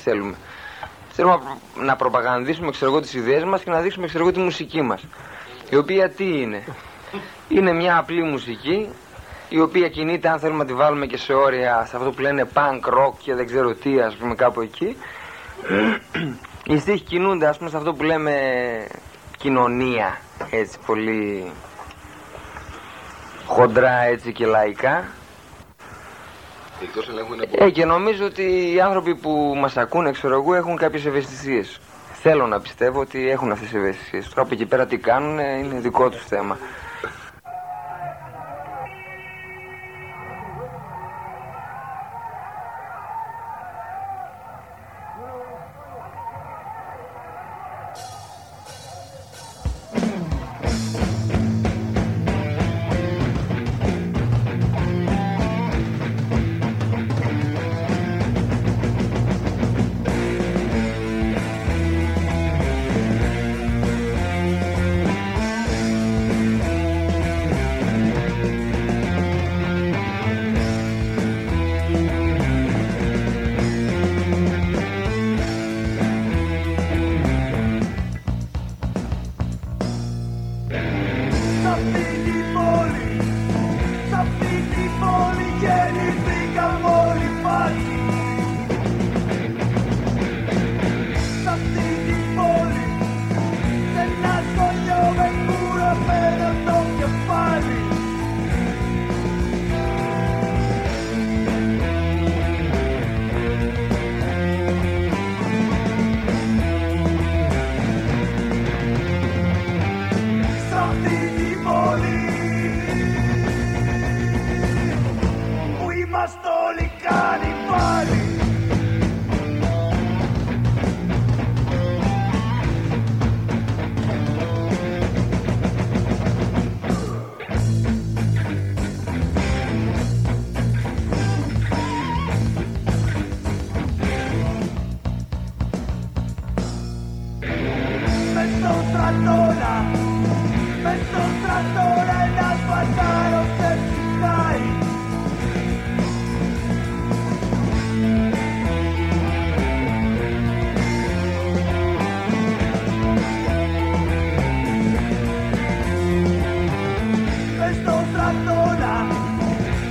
θέλουμε. Θέλουμε να προπαγανδίσουμε ξέρω εγώ, τις ιδέες μας και να δείξουμε ξέρω εγώ, τη μουσική μας. Η οποία τι είναι; Είναι μια απλή μουσική η οποία κινείται αν θέλουμε να τη βάλουμε και σε όρια σε αυτό που λένε punk rock και δεν ξέρω τι ας πούμε κάπου εκεί οι στίχοι κινούνται ας πούμε σε αυτό που λέμε κοινωνία έτσι πολύ χοντρά έτσι και λαϊκά ε, και νομίζω ότι οι άνθρωποι που μας ακούνε ξέρω εγώ έχουν κάποιες ευαισθησίες. Θέλω να πιστεύω ότι έχουν αυτές τις ευαισθησίες. Τώρα από εκεί πέρα τι κάνουν είναι δικό τους θέμα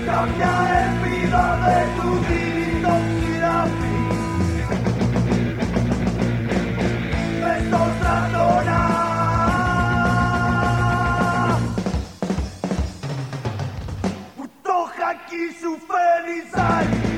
Καμιά ελπίδα δεν του δίνει aqui chufanizar.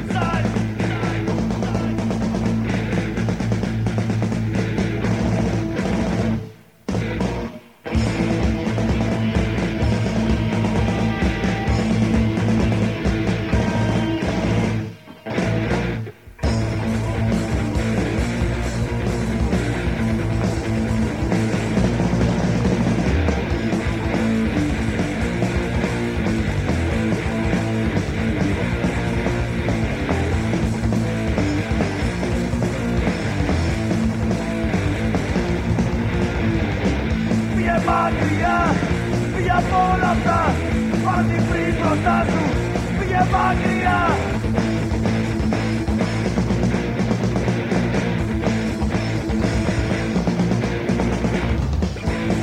γόνατα Πάρτι πριν μπροστά σου Πήγε μακριά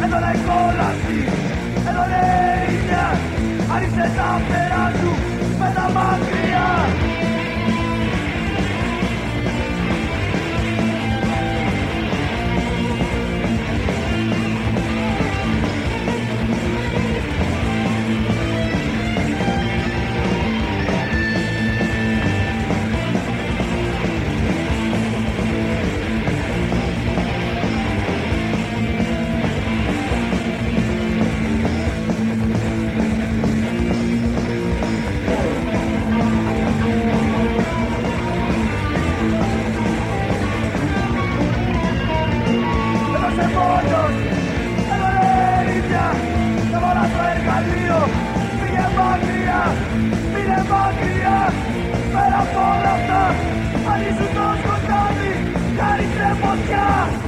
Εδώ είναι κόλαση. Εδώ είναι ειρήνια Αρίστε τα παιδιά εργαλείο Πήγε μακριά, πήγε μακριά Πέρα από όλα αυτά, το σκοτάδι Χάρισε φωτιά.